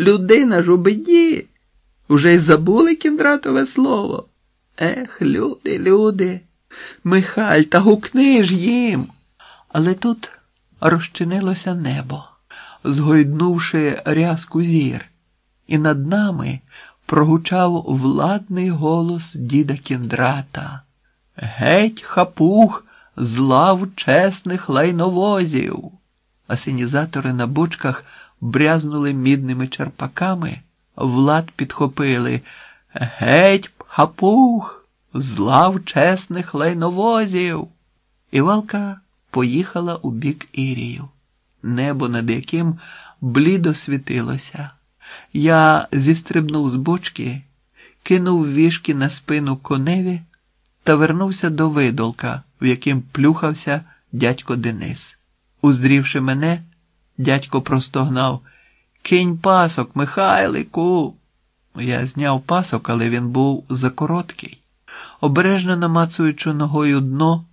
Людина ж у біді. Уже й забули кіндратове слово. Ех, люди, люди, Михаль, та гукни ж їм. Але тут розчинилося небо, згойднувши рязку зір, і над нами прогучав владний голос діда кіндрата. Геть, хапух, з лав чесних лайновозів. Асенізатори на бочках брязнули мідними черпаками, влад підхопили. Геть, хапух, з лав чесних лайновозів. І валка поїхала у бік Ірію. Небо, над яким блідо світилося. Я зістрибнув з бочки, кинув вішки на спину коневі та вернувся до видолка, в яким плюхався дядько Денис. Уздрівши мене, дядько простогнав Кинь пасок, Михайлику. Я зняв пасок, але він був закороткий. Обережно намацуючи ногою дно,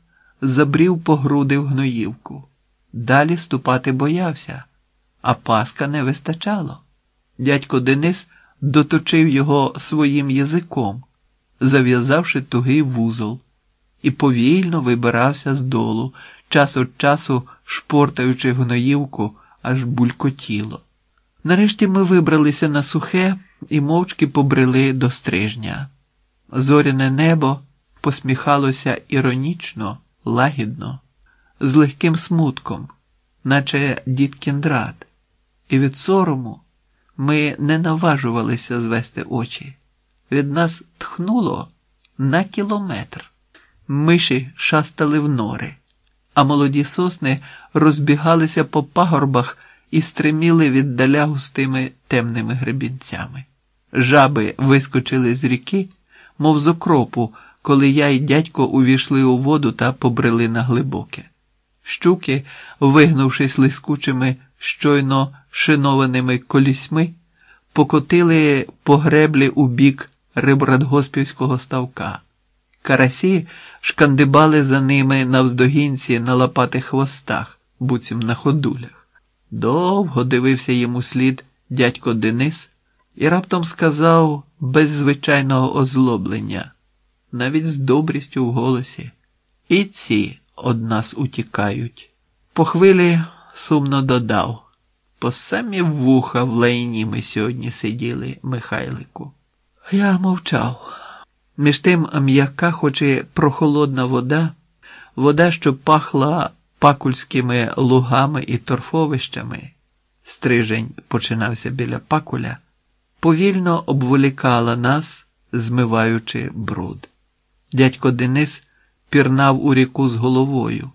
забрів по груди в гноївку. Далі ступати боявся, а паска не вистачало. Дядько Денис доточив його своїм язиком, зав'язавши тугий вузол, і повільно вибирався з долу, час від часу шпортаючи гноївку, аж булькотіло. Нарешті ми вибралися на сухе і мовчки побрели до стрижня. Зоряне небо посміхалося іронічно, лагідно, з легким смутком, наче дід кіндрат, і від сорому ми не наважувалися звести очі. Від нас тхнуло на кілометр. Миші шастали в нори, а молоді сосни розбігалися по пагорбах і стриміли віддаля густими темними гребінцями. Жаби вискочили з ріки, мов з окропу, коли я і дядько увійшли у воду та побрели на глибоке. Щуки, вигнувшись лискучими, щойно шинованими колісьми, покотили по греблі у бік рибрадгоспівського ставка. Карасі шкандибали за ними навздогінці на лопатих хвостах, буцім на ходулях. Довго дивився йому слід дядько Денис і раптом сказав без звичайного озлоблення, навіть з добрістю в голосі. І ці од нас утікають. По хвилі сумно додав. По самі вуха в лайні ми сьогодні сиділи, Михайлику. Я мовчав. Між тим м'яка, хоч і прохолодна вода, вода, що пахла пакульськими лугами і торфовищами, стрижень починався біля пакуля, повільно обволікала нас, змиваючи бруд. Дядько Денис пірнав у ріку з головою,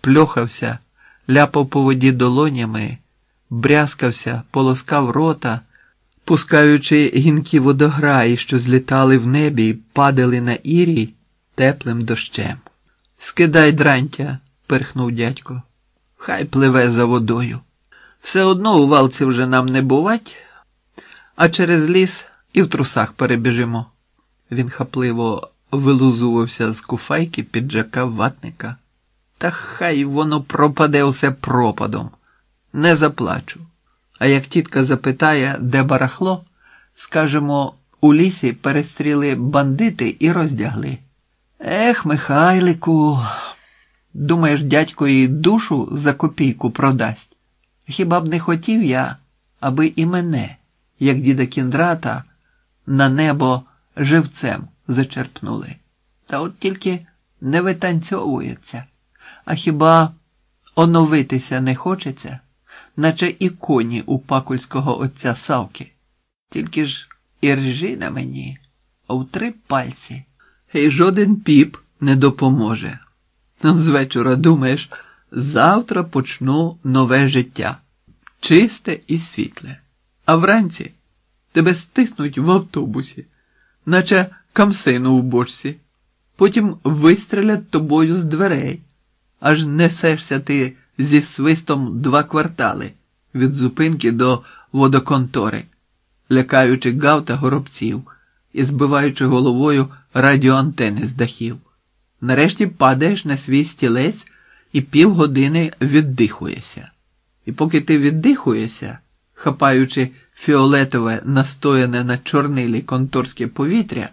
пльохався, ляпав по воді долонями, брязкався, полоскав рота, пускаючи гінкі водограї, що злітали в небі і падали на ірій теплим дощем. Скидай дрантя, перхнув дядько. Хай пливе за водою. Все одно у валці вже нам не бувать, а через ліс і в трусах перебіжимо. Він хапливо вилузувався з куфайки піджака ватника. Та хай воно пропаде усе пропадом. Не заплачу. А як тітка запитає, де барахло, скажемо, у лісі перестріли бандити і роздягли. Ех, Михайлику, думаєш, дядько їй душу за копійку продасть? Хіба б не хотів я, аби і мене, як діда кіндрата, на небо живцем зачерпнули? Та от тільки не витанцьовується, а хіба оновитися не хочеться? Наче і коні у пакульського отця Савки. Тільки ж і ржі на мені, в три пальці, і жоден піп не допоможе. Ну, з вечора думаєш, завтра почну нове життя, чисте і світле. А вранці тебе стиснуть в автобусі, наче камсину у бочці, потім вистрелять тобою з дверей, аж несешся ти зі свистом два квартали від зупинки до водоконтори, лякаючи гав та горобців і збиваючи головою радіоантени з дахів. Нарешті падаєш на свій стілець і півгодини віддихуєшся. І поки ти віддихуєшся, хапаючи фіолетове настояне на чорнилі конторське повітря